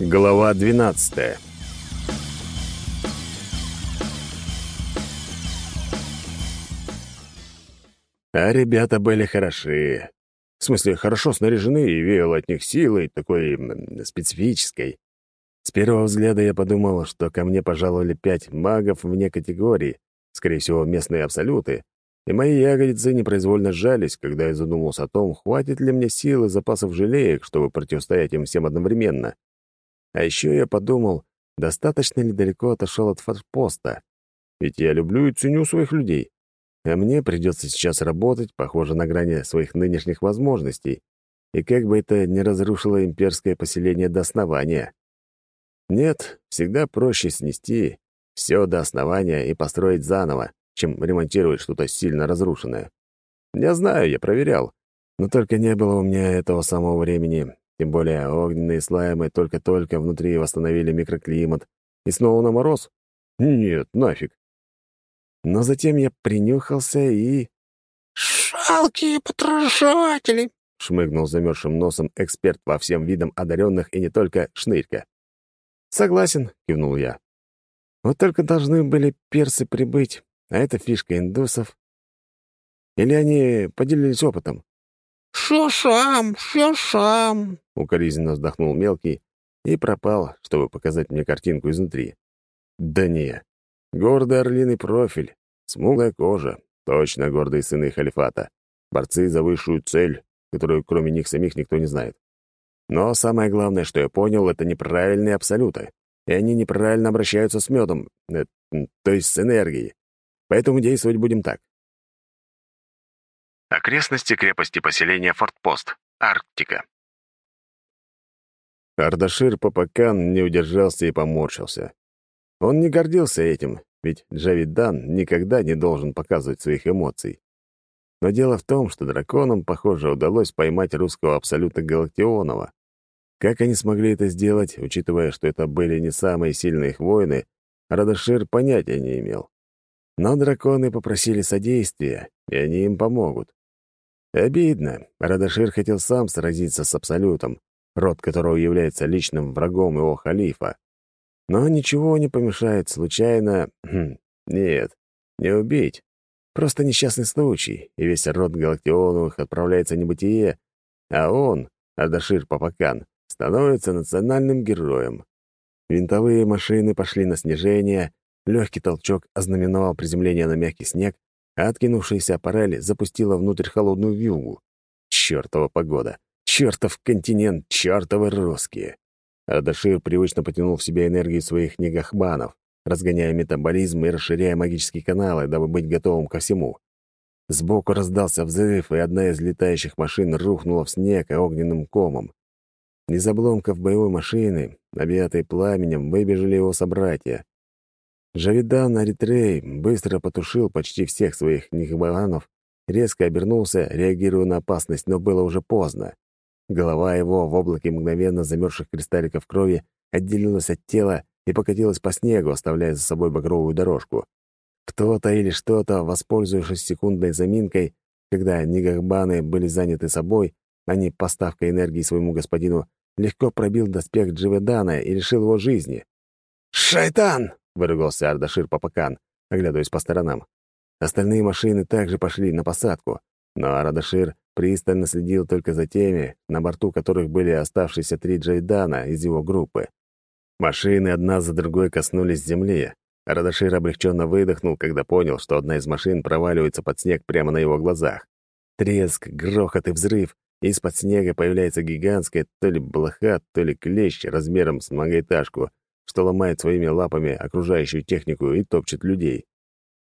Глава 12 А ребята были хороши. В смысле, хорошо снаряжены и веяло от них силой, такой специфической. С первого взгляда я подумал, что ко мне пожаловали пять магов вне категории, скорее всего, местные абсолюты, и мои ягодицы непроизвольно сжались, когда я задумался о том, хватит ли мне сил и запасов желеек, чтобы противостоять им всем одновременно. А еще я подумал, достаточно ли далеко отошел от форпоста. Ведь я люблю и ценю своих людей. А мне придется сейчас работать, похоже, на грани своих нынешних возможностей. И как бы это не разрушило имперское поселение до основания. Нет, всегда проще снести все до основания и построить заново, чем ремонтировать что-то сильно разрушенное. Я знаю, я проверял, но только не было у меня этого самого времени, тем более огненные слаймы только-только внутри восстановили микроклимат. И снова на мороз? Нет, нафиг. Но затем я принюхался и... «Шалкие потрошатели!» — шмыгнул замерзшим носом эксперт во всем видам одаренных и не только шнырька. «Согласен», — кивнул я. «Вот только должны были персы прибыть, а это фишка индусов. Или они поделились опытом?» «Шушам, шушам!» — укоризненно вздохнул мелкий и пропал, чтобы показать мне картинку изнутри. «Да не. Гордый орлиный профиль, смуглая кожа, точно гордые сыны халифата, борцы за высшую цель, которую кроме них самих никто не знает. Но самое главное, что я понял, это неправильные абсолюты, и они неправильно обращаются с медом, э, то есть с энергией. Поэтому действовать будем так. Окрестности крепости поселения Фортпост, Арктика. Ардашир Папакан не удержался и поморщился. Он не гордился этим, ведь Джавидан никогда не должен показывать своих эмоций. Но дело в том, что драконам, похоже, удалось поймать русского абсолюта Галактионова. Как они смогли это сделать, учитывая, что это были не самые сильные их воины, Радашир понятия не имел. Но драконы попросили содействия, и они им помогут. Обидно. Радашир хотел сам сразиться с Абсолютом, род которого является личным врагом его халифа. Но ничего не помешает случайно... Хм, нет, не убить. Просто несчастный случай, и весь род Галактионовых отправляется в небытие, а он, Ардашир Папакан, становится национальным героем. Винтовые машины пошли на снижение, легкий толчок ознаменовал приземление на мягкий снег, а откинувшаяся аппарель запустила внутрь холодную вьюгу. Чёртова погода! Чёртов континент! Чёртовы русские! Ардашир привычно потянул в себя энергию своих негахбанов, разгоняя метаболизм и расширяя магические каналы, дабы быть готовым ко всему. Сбоку раздался взрыв, и одна из летающих машин рухнула в снег огненным комом. Из обломков боевой машины, объятой пламенем, выбежали его собратья. Джавидан Аритрей быстро потушил почти всех своих нихбаганов, резко обернулся, реагируя на опасность, но было уже поздно. Голова его в облаке мгновенно замерзших кристалликов крови отделилась от тела и покатилась по снегу, оставляя за собой багровую дорожку. Кто-то или что-то, воспользовавшись секундной заминкой, когда нигахбаны были заняты собой, а не поставкой энергии своему господину, легко пробил доспех Дживедана и лишил его жизни. «Шайтан!» — выругался Ардашир Папакан, оглядываясь по сторонам. Остальные машины также пошли на посадку, но Ардашир пристально следил только за теми, на борту которых были оставшиеся три Джайдана из его группы. Машины одна за другой коснулись земли. Радашир облегченно выдохнул, когда понял, что одна из машин проваливается под снег прямо на его глазах. Треск, грохот и взрыв, и из-под снега появляется гигантская то ли блоха, то ли клещ размером с многоэтажку — что ломает своими лапами окружающую технику и топчет людей.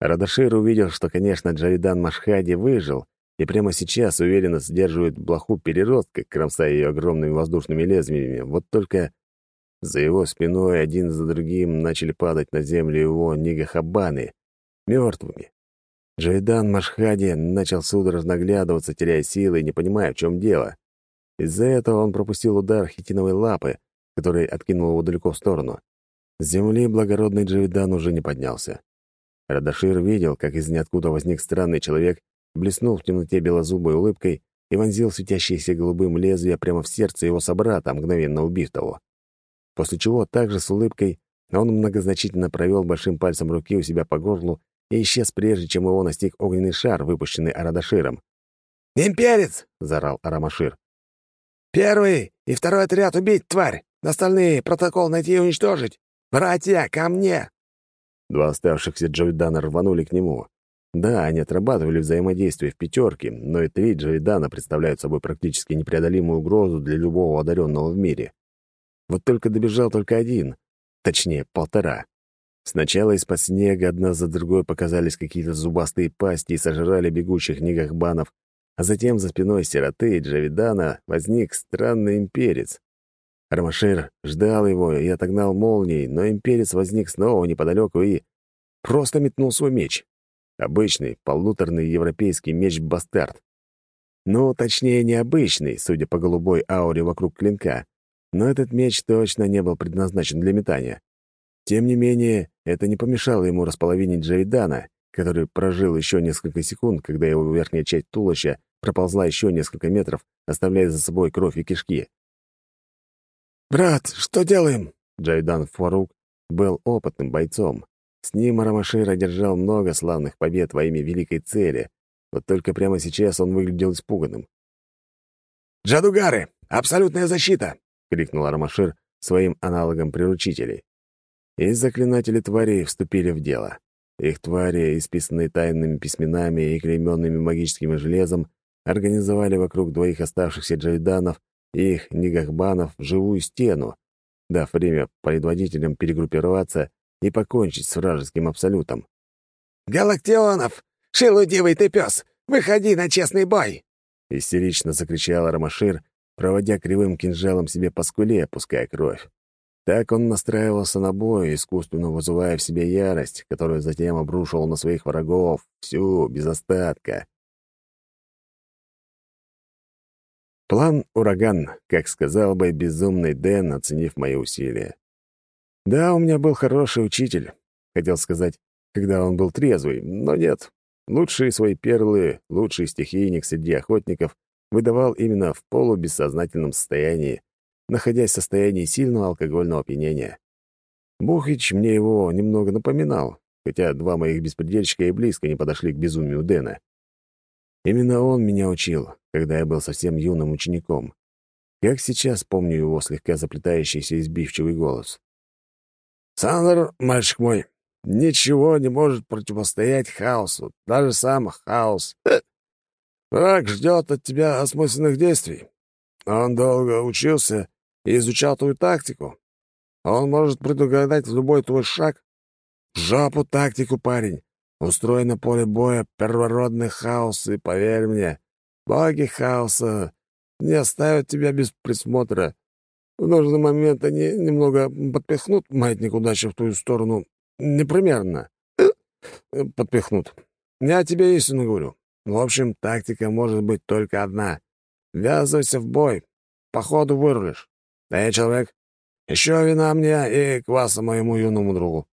Радашир увидел, что, конечно, Джавидан Машхади выжил и прямо сейчас уверенно сдерживает блоху переростка, кромсая ее огромными воздушными лезвиями. Вот только за его спиной один за другим начали падать на землю его нигахабаны, мертвыми. Джавидан Машхади начал судорожно оглядываться, теряя силы и не понимая, в чем дело. Из-за этого он пропустил удар хитиновой лапы, который откинул его далеко в сторону. С земли благородный Джавидан уже не поднялся. Радашир видел, как из ниоткуда возник странный человек, блеснул в темноте белозубой улыбкой и вонзил светящееся голубым лезвие прямо в сердце его собрата, мгновенно убив того. после чего также с улыбкой он многозначительно провел большим пальцем руки у себя по горлу и исчез, прежде чем его настиг огненный шар, выпущенный Арадаширом. «Имперец!» — заорал Арамашир. «Первый и второй отряд убить, тварь! Остальные протокол найти и уничтожить! Братья, ко мне!» Два оставшихся Джавидана рванули к нему. Да, они отрабатывали взаимодействие в пятерке, но и три Джавидана представляют собой практически непреодолимую угрозу для любого одаренного в мире. Вот только добежал только один, точнее, полтора. Сначала из-под снега одна за другой показались какие-то зубастые пасти и сожрали бегущих нигахбанов, а затем за спиной сироты и Джавидана возник странный имперец. Армашир ждал его и отогнал молнией, но имперец возник снова неподалеку и просто метнул свой меч. Обычный, полуторный европейский меч-бастард. Ну, точнее, необычный, судя по голубой ауре вокруг клинка, но этот меч точно не был предназначен для метания. Тем не менее, это не помешало ему располовинить Джавидана, который прожил еще несколько секунд, когда его верхняя часть туловища проползла еще несколько метров, оставляя за собой кровь и кишки. «Брат, что делаем?» Джайдан Фарук был опытным бойцом. С ним Арамашир одержал много славных побед во имя великой цели, вот только прямо сейчас он выглядел испуганным. «Джадугары! Абсолютная защита!» — крикнул Арамашир своим аналогом приручителей и заклинатели тварей вступили в дело. Их твари, исписанные тайными письменами и клейменными магическим железом, организовали вокруг двоих оставшихся джайданов и их нигахбанов живую стену, дав время предводителям перегруппироваться и покончить с вражеским абсолютом. «Галактионов! Шелудивый ты пес! Выходи на честный бой!» Истерично закричал Рамашир, проводя кривым кинжалом себе по скуле, опуская кровь. Так он настраивался на бой, искусственно вызывая в себе ярость, которую затем обрушивал на своих врагов, всю, без остатка. План «Ураган», как сказал бы безумный Дэн, оценив мои усилия. Да, у меня был хороший учитель. Хотел сказать, когда он был трезвый, но нет. Лучшие свои перлы, лучший стихийник среди охотников выдавал именно в полубессознательном состоянии, находясь в состоянии сильного алкогольного опьянения. Бухич мне его немного напоминал, хотя два моих беспредельщика и близко не подошли к безумию Дэна. Именно он меня учил, когда я был совсем юным учеником. Как сейчас помню его слегка заплетающийся и сбивчивый голос. «Сандер, мальчик мой, ничего не может противостоять хаосу, даже сам хаос. Враг ждет от тебя осмысленных действий. Он долго учился и изучал твою тактику. Он может предугадать любой твой шаг. Жопу тактику, парень. Устрой на поле боя первородный хаос, и поверь мне, боги хаоса не оставят тебя без присмотра. В нужный момент они немного подпихнут маятник удачи в твою сторону. Непримерно. Подпихнут. Я тебе истину говорю. В общем, тактика может быть только одна. Ввязывайся в бой. По ходу вырулишь. «Эй, человек, еще вина мне и кваса моему юному другу».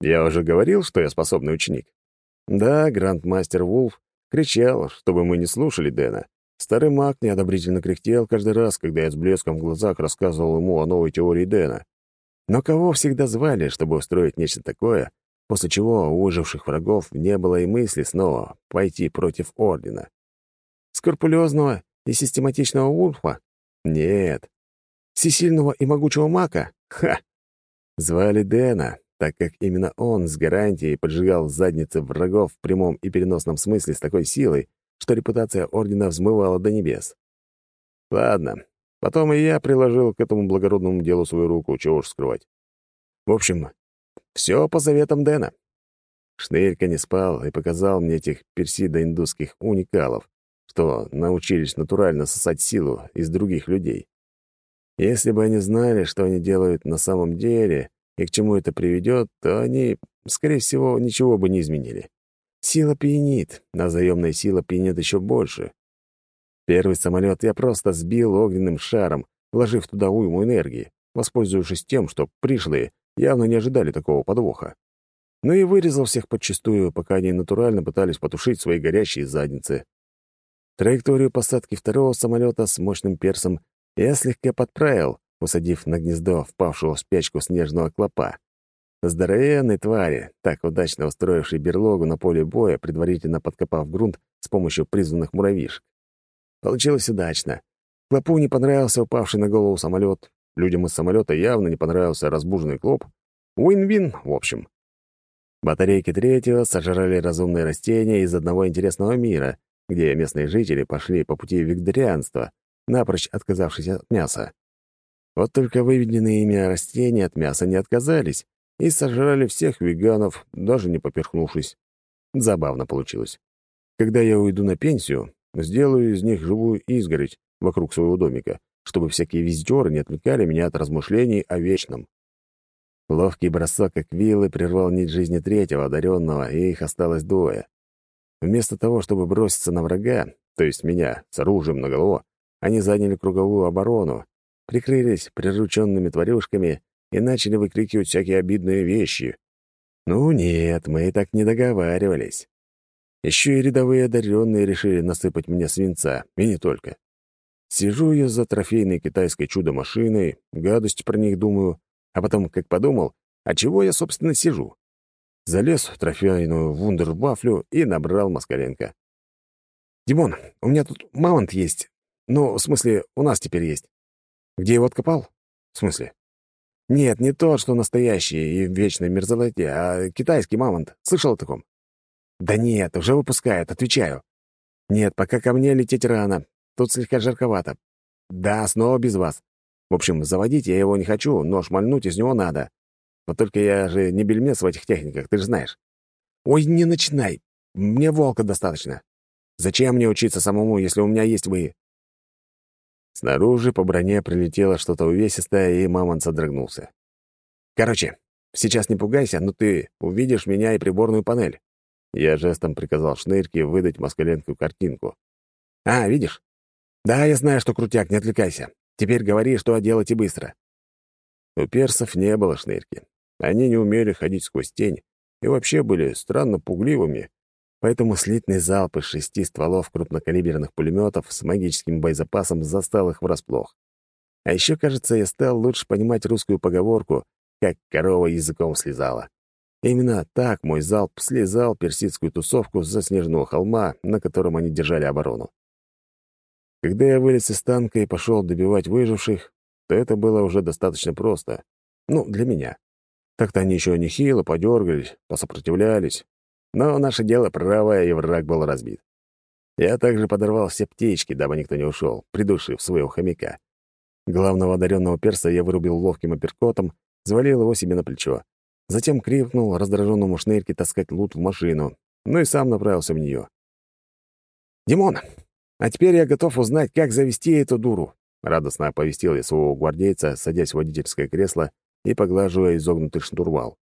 Я уже говорил, что я способный ученик. Да, грандмастер Вулф кричал, чтобы мы не слушали Дэна. Старый маг неодобрительно кряхтел каждый раз, когда я с блеском в глазах рассказывал ему о новой теории Дэна. Но кого всегда звали, чтобы устроить нечто такое, после чего у выживших врагов не было и мысли снова пойти против Ордена? Скрупулезного и систематичного Вулфа? Нет, всесильного и могучего мака? Ха! Звали Дэна, так как именно он с гарантией поджигал задницы врагов в прямом и переносном смысле с такой силой, что репутация Ордена взмывала до небес. Ладно, потом и я приложил к этому благородному делу свою руку, чего уж скрывать. В общем, все по заветам Дэна. Шнырька не спал и показал мне этих персидо-индусских уникалов, что научились натурально сосать силу из других людей. Если бы они знали, что они делают на самом деле и к чему это приведет, то они, скорее всего, ничего бы не изменили. Сила пьянит, а заемная сила пьянит еще больше. Первый самолет я просто сбил огненным шаром, вложив туда уйму энергии, воспользовавшись тем, что пришлые явно не ожидали такого подвоха. Ну и вырезал всех подчистую, пока они натурально пытались потушить свои горящие задницы. Траекторию посадки второго самолета с мощным персом я слегка подправил, усадив на гнездо впавшего в спячку снежного клопа. Здоровенной твари, так удачно устроившей берлогу на поле боя, предварительно подкопав грунт с помощью призванных муравьишек. Получилось удачно. Клопу не понравился упавший на голову самолет. Людям из самолета явно не понравился разбуженный клоп. Уин-вин, в общем. Батарейки третьего сожрали разумные растения из одного интересного мира, где местные жители пошли по пути вегетарианства, напрочь отказавшись от мяса. Вот только выведенные ими растения от мяса не отказались и сожрали всех веганов, даже не поперхнувшись. Забавно получилось. Когда я уйду на пенсию, сделаю из них живую изгородь вокруг своего домика, чтобы всякие визитеры не отвлекали меня от размышлений о вечном. Ловкий бросок как вилы прервал нить жизни третьего одаренного, и их осталось двое. Вместо того, чтобы броситься на врага, то есть меня, с оружием наголо, они заняли круговую оборону, прикрылись прирученными тварюшками и начали выкрикивать всякие обидные вещи. Ну нет, мы и так не договаривались. Еще и рядовые одаренные решили насыпать мне свинца, и не только. Сижу я за трофейной китайской чудо-машиной, гадости про них думаю, а потом, как подумал, а чего я, собственно, сижу? Залез в трофейную вундервафлю и набрал Москаленко. «Димон, у меня тут маунт есть. Ну, в смысле, у нас теперь есть. Где его откопал? В смысле? Нет, не тот, что настоящий и в вечной мерзлоте, а китайский мамонт. Слышал о таком? Да нет, уже выпускают, отвечаю. Нет, пока ко мне лететь рано. Тут слегка жарковато. Да, снова без вас. В общем, заводить я его не хочу, но шмальнуть из него надо. Вот только я же не бельмес в этих техниках, ты же знаешь. Ой, не начинай. Мне волка достаточно. Зачем мне учиться самому, если у меня есть вы? Снаружи по броне прилетело что-то увесистое, и мамонт содрогнулся. Короче, сейчас не пугайся, но ты увидишь меня и приборную панель. Я жестом приказал Шнырке выдать Москаленку картинку. «А, видишь? Да, я знаю, что крутяк, не отвлекайся. Теперь говори, что делать и быстро». У персов не было шнырки. Они не умели ходить сквозь тень и вообще были странно пугливыми, поэтому слитный залп из шести стволов крупнокалиберных пулеметов с магическим боезапасом застал их врасплох. А еще, кажется, я стал лучше понимать русскую поговорку «как корова языком слезала». Именно так мой залп слезал персидскую тусовку с заснеженного холма, на котором они держали оборону. Когда я вылез из танка и пошел добивать выживших, то это было уже достаточно просто. Ну, для меня. Так-то они еще нехило подергались, посопротивлялись. Но наше дело правое, и враг был разбит. Я также подорвал все птички, дабы никто не ушел, придушив своего хомяка. Главного одаренного перса я вырубил ловким апперкотом, завалил его себе на плечо. Затем крикнул раздраженному шнырьке таскать лут в машину, ну и сам направился в нее. «Димон, а теперь я готов узнать, как завести эту дуру», — радостно оповестил я своего гвардейца, садясь в водительское кресло и поглаживая изогнутый штурвал.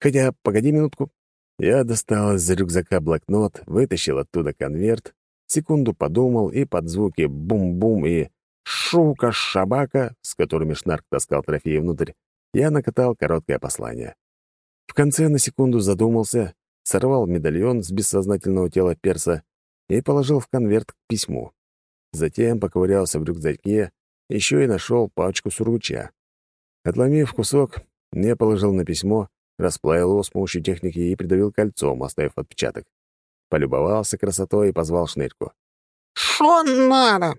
«Хотя, погоди минутку». Я достал из рюкзака блокнот, вытащил оттуда конверт, секунду подумал и под звуки бум-бум и шука-шабака, с которыми Шнарк таскал трофеи внутрь, я накатал короткое послание. В конце на секунду задумался, сорвал медальон с бессознательного тела перса и положил в конверт к письму. Затем поковырялся в рюкзаке, еще и нашел пачку сургуча. Отломив кусок, я положил на письмо, расплавил его с помощью техники и придавил кольцом, оставив отпечаток. Полюбовался красотой и позвал шнырьку. «Шо надо?»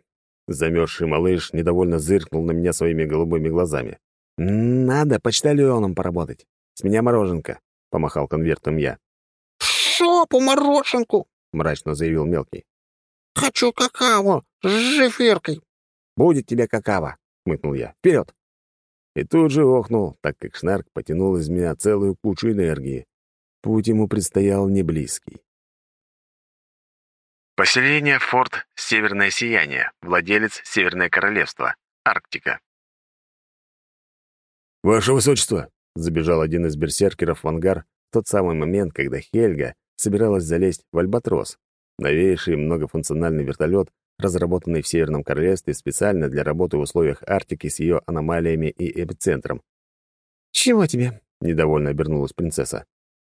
Замерзший малыш недовольно зыркнул на меня своими голубыми глазами. «Надо почтальоном поработать. С меня мороженка», — помахал конвертом я. «Шопу мороженку!» — мрачно заявил мелкий. «Хочу какао с жифиркой!» «Будет тебе какао!» — хмыкнул я. «Вперед!» И тут же охнул, так как Шнарк потянул из меня целую кучу энергии. Путь ему предстоял неблизкий. Поселение Форт Северное Сияние. Владелец Северное Королевство. Арктика. «Ваше Высочество!» — забежал один из берсеркеров в ангар в тот самый момент, когда Хельга собиралась залезть в Альбатрос, новейший многофункциональный вертолет, разработанный в Северном Королевстве специально для работы в условиях Арктики с ее аномалиями и эпицентром. «Чего тебе?» — недовольно обернулась принцесса.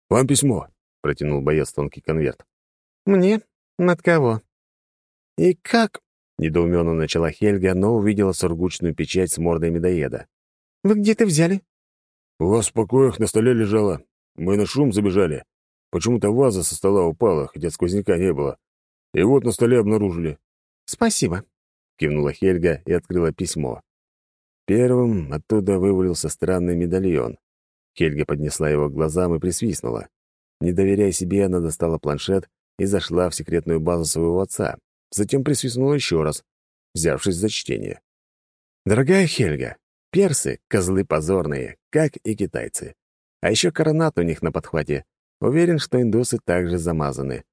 «Вам письмо», — протянул боец тонкий конверт. «Мне? От кого?» «И как? Недоуменно начала Хельга, но увидела сургучную печать с мордой медоеда. «Вы где ты взяли?» «У вас в покоях на столе лежала. Мы на шум забежали. Почему-то ваза со стола упала, хотя сквозняка не было. И вот на столе обнаружили». «Спасибо», — кивнула Хельга и открыла письмо. Первым оттуда вывалился странный медальон. Хельга поднесла его к глазам и присвистнула. Не доверяя себе, она достала планшет и зашла в секретную базу своего отца. Затем присвистнула еще раз, взявшись за чтение. «Дорогая Хельга, персы — козлы позорные, как и китайцы. А еще коронат у них на подхвате. Уверен, что индусы также замазаны.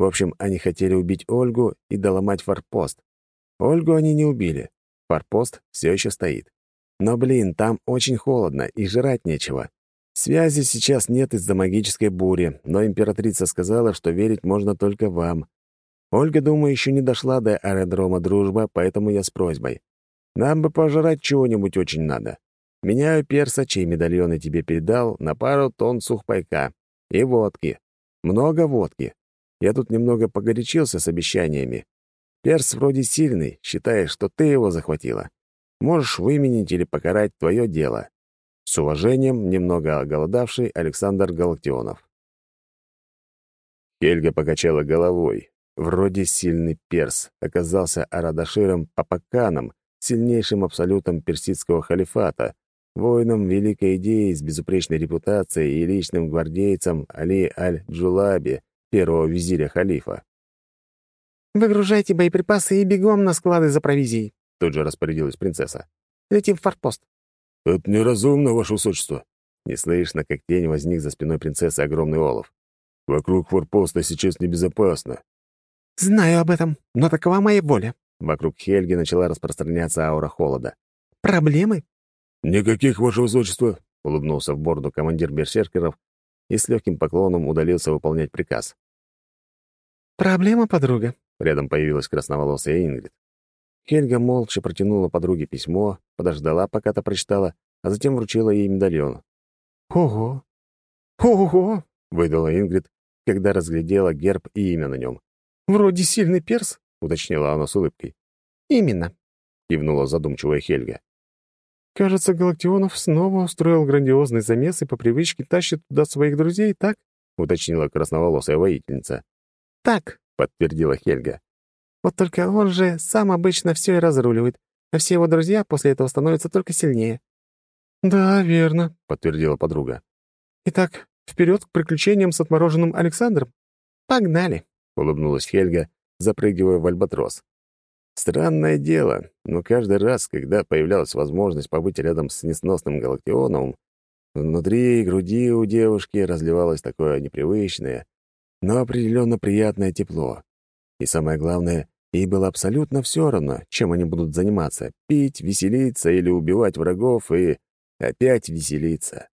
В общем, они хотели убить Ольгу и доломать форпост. Ольгу они не убили. Форпост все еще стоит. Но, блин, там очень холодно и жрать нечего. Связи сейчас нет из-за магической бури, но императрица сказала, что верить можно только вам. Ольга, думаю, еще не дошла до аэродрома «Дружба», поэтому я с просьбой. Нам бы пожрать чего-нибудь очень надо. Меняю перса, чей медальон я тебе передал, на пару тонн сухпайка. И водки. Много водки. Я тут немного погорячился с обещаниями. Перс вроде сильный, считаешь, что ты его захватила. Можешь выменить или покарать твое дело. С уважением, немного оголодавший Александр Галактионов. Хельга покачала головой. Вроде сильный перс оказался Арадаширом Папаканом, сильнейшим абсолютом персидского халифата, воином великой идеи с безупречной репутацией и личным гвардейцем Али Аль-Джулаби, первого визиря халифа. «Выгружайте боеприпасы и бегом на склады за провизией», — тут же распорядилась принцесса. «Летим в форпост». «Это неразумно, ваше высочество». Неслышно, как тень возник за спиной принцессы огромный олов. «Вокруг форпоста сейчас небезопасно». «Знаю об этом, но такова моя воля». Вокруг Хельги начала распространяться аура холода. «Проблемы?» «Никаких, ваше высочество», — улыбнулся в борду командир берсеркеров и с легким поклоном удалился выполнять приказ. «Проблема, подруга?» Рядом появилась красноволосая Ингрид. Хельга молча протянула подруге письмо, подождала, пока та прочитала, а затем вручила ей медальон. «Ого! Ого!» — выдала Ингрид, когда разглядела герб и имя на нем. «Вроде сильный перс», — уточнила она с улыбкой. «Именно», — кивнула задумчивая Хельга. «Кажется, Галактионов снова устроил грандиозный замес и по привычке тащит туда своих друзей, так?» — уточнила красноволосая воительница. «Так», — подтвердила Хельга. Вот только он же сам обычно все и разруливает, а все его друзья после этого становятся только сильнее». «Да, верно», — подтвердила подруга. «Итак, вперед к приключениям с отмороженным Александром. Погнали», — улыбнулась Хельга, запрыгивая в альбатрос. Странное дело, но каждый раз, когда появлялась возможность побыть рядом с несносным Галактионовым, внутри груди у девушки разливалось такое непривычное, но определенно приятное тепло. И самое главное, ей было абсолютно все равно, чем они будут заниматься — пить, веселиться или убивать врагов и опять веселиться.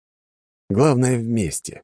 Главное — вместе.